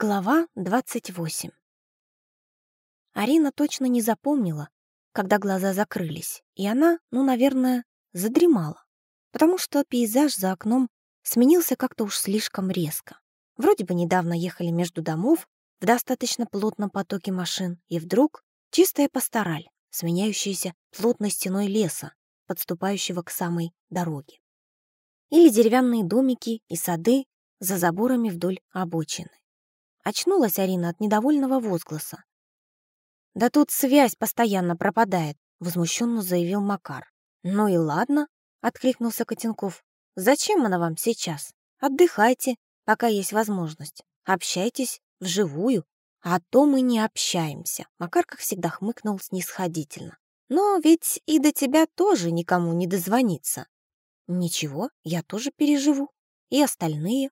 Глава 28 Арина точно не запомнила, когда глаза закрылись, и она, ну, наверное, задремала, потому что пейзаж за окном сменился как-то уж слишком резко. Вроде бы недавно ехали между домов в достаточно плотном потоке машин, и вдруг чистая пастораль, сменяющаяся плотной стеной леса, подступающего к самой дороге. Или деревянные домики и сады за заборами вдоль обочины. Очнулась Арина от недовольного возгласа. «Да тут связь постоянно пропадает», — возмущенно заявил Макар. «Ну и ладно», — откликнулся Котенков. «Зачем она вам сейчас? Отдыхайте, пока есть возможность. Общайтесь вживую. А то мы не общаемся», — Макар, как всегда, хмыкнул снисходительно. «Но ведь и до тебя тоже никому не дозвониться». «Ничего, я тоже переживу. И остальные.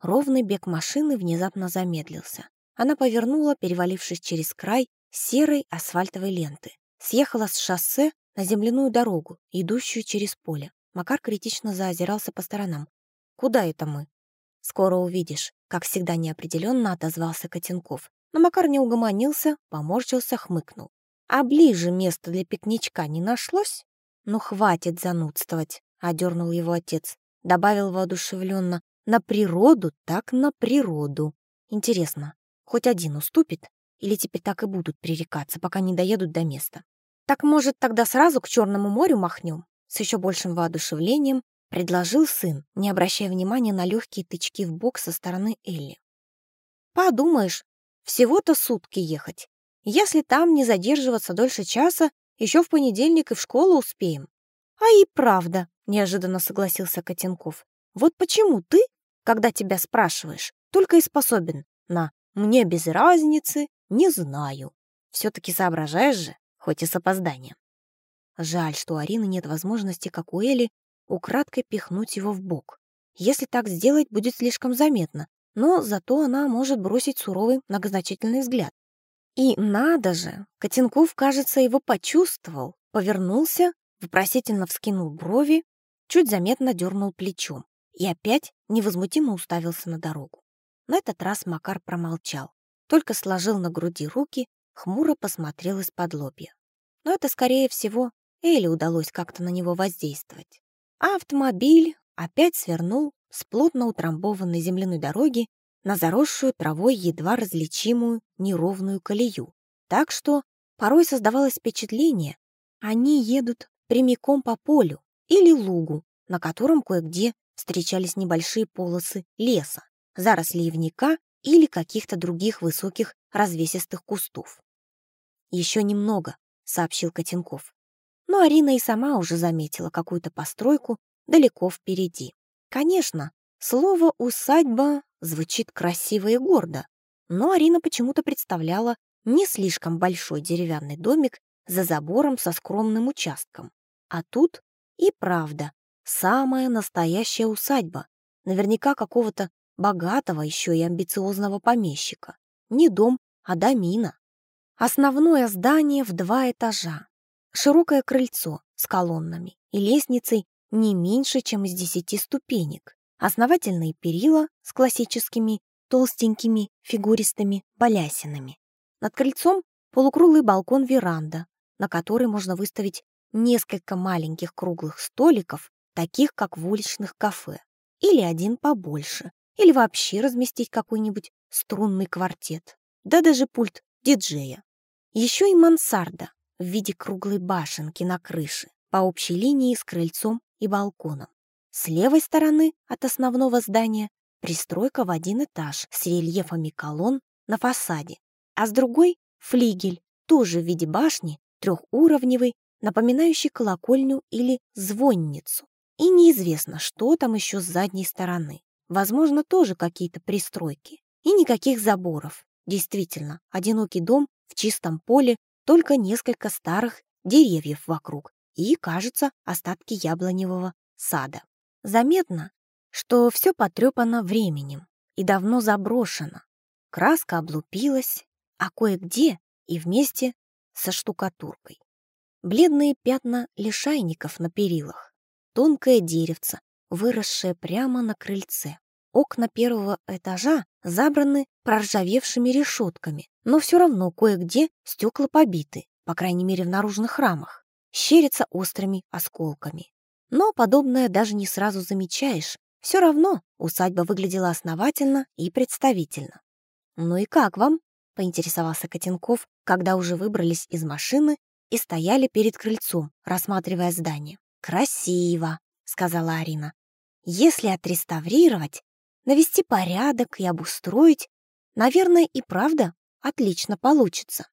Ровный бег машины внезапно замедлился. Она повернула, перевалившись через край серой асфальтовой ленты. Съехала с шоссе на земляную дорогу, идущую через поле. Макар критично заозирался по сторонам. «Куда это мы?» «Скоро увидишь», — как всегда неопределенно отозвался Котенков. Но Макар не угомонился, поморщился, хмыкнул. «А ближе места для пикничка не нашлось?» «Ну, хватит занудствовать», — одернул его отец. Добавил воодушевленно. На природу так на природу. Интересно, хоть один уступит? Или теперь так и будут пререкаться, пока не доедут до места? Так, может, тогда сразу к Черному морю махнем? С еще большим воодушевлением предложил сын, не обращая внимания на легкие тычки в бок со стороны Элли. Подумаешь, всего-то сутки ехать. Если там не задерживаться дольше часа, еще в понедельник и в школу успеем. А и правда, неожиданно согласился Котенков. Вот почему ты когда тебя спрашиваешь, только и способен на «мне без разницы, не знаю». Все-таки соображаешь же, хоть и с опозданием. Жаль, что у Арины нет возможности, как у Эли, украдкой пихнуть его в бок. Если так сделать, будет слишком заметно, но зато она может бросить суровый многозначительный взгляд. И надо же, Котенков, кажется, его почувствовал, повернулся, вопросительно вскинул брови, чуть заметно дернул плечом и опять невозмутимо уставился на дорогу. На этот раз Макар промолчал, только сложил на груди руки, хмуро посмотрел из-под лобья. Но это, скорее всего, Элли удалось как-то на него воздействовать. А автомобиль опять свернул с плотно утрамбованной земляной дороги на заросшую травой едва различимую неровную колею. Так что порой создавалось впечатление, они едут прямиком по полю или лугу, на котором кое-где встречались небольшие полосы леса, заросли ивника или каких-то других высоких развесистых кустов. «Еще немного», — сообщил Котенков. Но Арина и сама уже заметила какую-то постройку далеко впереди. Конечно, слово «усадьба» звучит красиво и гордо, но Арина почему-то представляла не слишком большой деревянный домик за забором со скромным участком. А тут и правда Самая настоящая усадьба. Наверняка какого-то богатого еще и амбициозного помещика. Не дом, а домина. Основное здание в два этажа. Широкое крыльцо с колоннами и лестницей не меньше, чем из десяти ступенек. Основательные перила с классическими толстенькими фигуристыми балясинами. Над крыльцом полукруглый балкон-веранда, на который можно выставить несколько маленьких круглых столиков таких как в уличных кафе, или один побольше, или вообще разместить какой-нибудь струнный квартет, да даже пульт диджея. Еще и мансарда в виде круглой башенки на крыше по общей линии с крыльцом и балконом. С левой стороны от основного здания пристройка в один этаж с рельефами колонн на фасаде, а с другой — флигель, тоже в виде башни, трехуровневый, напоминающий колокольню или звонницу. И неизвестно, что там еще с задней стороны. Возможно, тоже какие-то пристройки. И никаких заборов. Действительно, одинокий дом в чистом поле, только несколько старых деревьев вокруг и, кажется, остатки яблоневого сада. Заметно, что все потрепано временем и давно заброшено. Краска облупилась, а кое-где и вместе со штукатуркой. Бледные пятна лишайников на перилах, тонкое деревце, выросшее прямо на крыльце. окна первого этажа забраны проржавевшими решетками, но все равно кое-где стекла побиты, по крайней мере в наружных рамах, щерятся острыми осколками. Но подобное даже не сразу замечаешь. Все равно усадьба выглядела основательно и представительно. «Ну и как вам?» — поинтересовался Котенков, когда уже выбрались из машины и стояли перед крыльцом, рассматривая здание. «Красиво», — сказала Арина. «Если отреставрировать, навести порядок и обустроить, наверное, и правда отлично получится».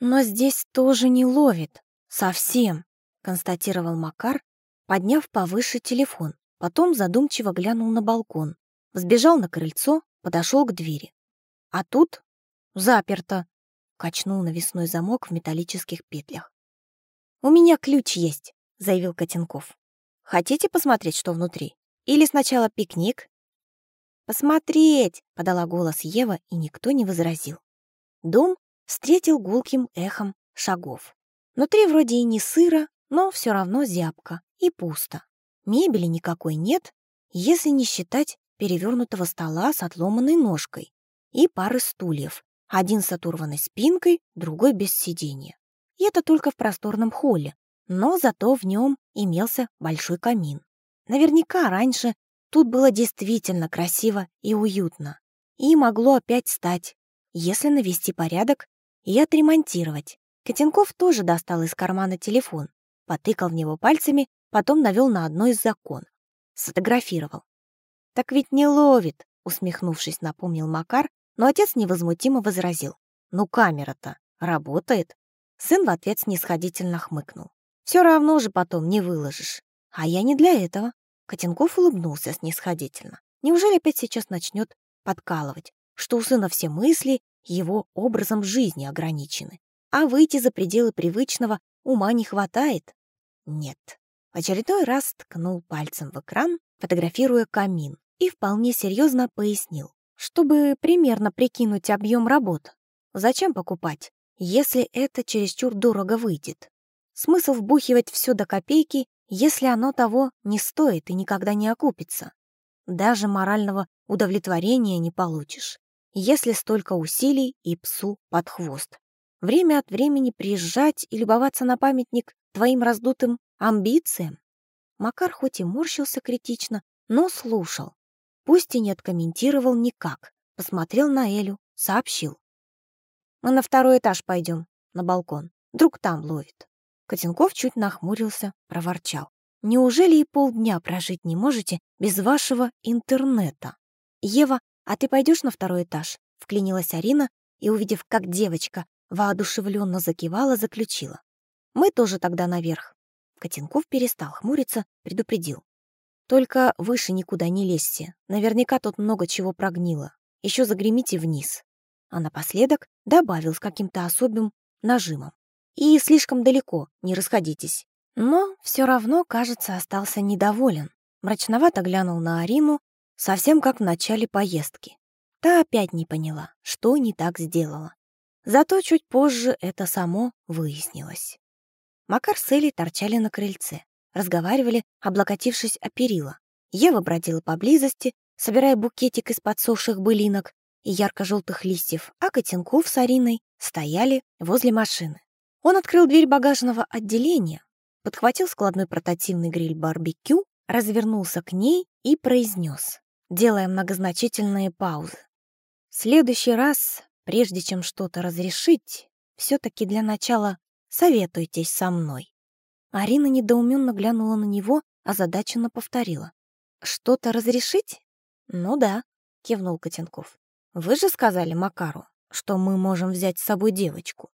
«Но здесь тоже не ловит. Совсем», — констатировал Макар, подняв повыше телефон. Потом задумчиво глянул на балкон, взбежал на крыльцо, подошел к двери. А тут заперто, качнул навесной замок в металлических петлях. «У меня ключ есть», — заявил Котенков. «Хотите посмотреть, что внутри? Или сначала пикник?» «Посмотреть!» — подала голос Ева, и никто не возразил. Дом встретил гулким эхом шагов. Внутри вроде и не сыро, но все равно зябко и пусто. Мебели никакой нет, если не считать перевернутого стола с отломанной ножкой и пары стульев, один с оторванной спинкой, другой без сиденья. И это только в просторном холле, но зато в нем имелся большой камин. Наверняка раньше тут было действительно красиво и уютно. И могло опять стать, если навести порядок и отремонтировать. Котенков тоже достал из кармана телефон, потыкал в него пальцами, потом навел на одно из законов. Сфотографировал. «Так ведь не ловит», — усмехнувшись, напомнил Макар, но отец невозмутимо возразил. «Ну камера-то работает». Сын в ответ снисходительно хмыкнул. «Все равно же потом не выложишь. А я не для этого». Котенков улыбнулся снисходительно. Неужели опять сейчас начнет подкалывать, что у сына все мысли его образом жизни ограничены, а выйти за пределы привычного ума не хватает? Нет. В очередной раз ткнул пальцем в экран, фотографируя камин, и вполне серьезно пояснил, чтобы примерно прикинуть объем работ. Зачем покупать, если это чересчур дорого выйдет? Смысл вбухивать все до копейки, если оно того не стоит и никогда не окупится. Даже морального удовлетворения не получишь, если столько усилий и псу под хвост время от времени приезжать и любоваться на памятник твоим раздутым амбициям? Макар хоть и морщился критично, но слушал. Пусть и не откомментировал никак. Посмотрел на Элю, сообщил. «Мы на второй этаж пойдем, на балкон. Друг там ловит». Котенков чуть нахмурился, проворчал. «Неужели и полдня прожить не можете без вашего интернета?» «Ева, а ты пойдешь на второй этаж?» — вклинилась Арина и, увидев, как девочка воодушевленно закивала, заключила. «Мы тоже тогда наверх». Котенков перестал хмуриться, предупредил. «Только выше никуда не лезьте. Наверняка тут много чего прогнило. Еще загремите вниз». А напоследок добавил с каким-то особым нажимом. «И слишком далеко, не расходитесь». Но все равно, кажется, остался недоволен. Мрачновато глянул на Арину, совсем как в начале поездки. Та опять не поняла, что не так сделала. Зато чуть позже это само выяснилось. Макар с Элей торчали на крыльце, разговаривали, облокотившись о перила. Ева бродила поблизости, собирая букетик из подсохших былинок и ярко-желтых листьев, а Котенков с Ариной стояли возле машины. Он открыл дверь багажного отделения, подхватил складной портативный гриль барбекю, развернулся к ней и произнес, делая многозначительные паузы. «В следующий раз Прежде чем что-то разрешить, все-таки для начала советуйтесь со мной. Арина недоуменно глянула на него, озадаченно повторила. «Что-то разрешить?» «Ну да», — кивнул Котенков. «Вы же сказали Макару, что мы можем взять с собой девочку».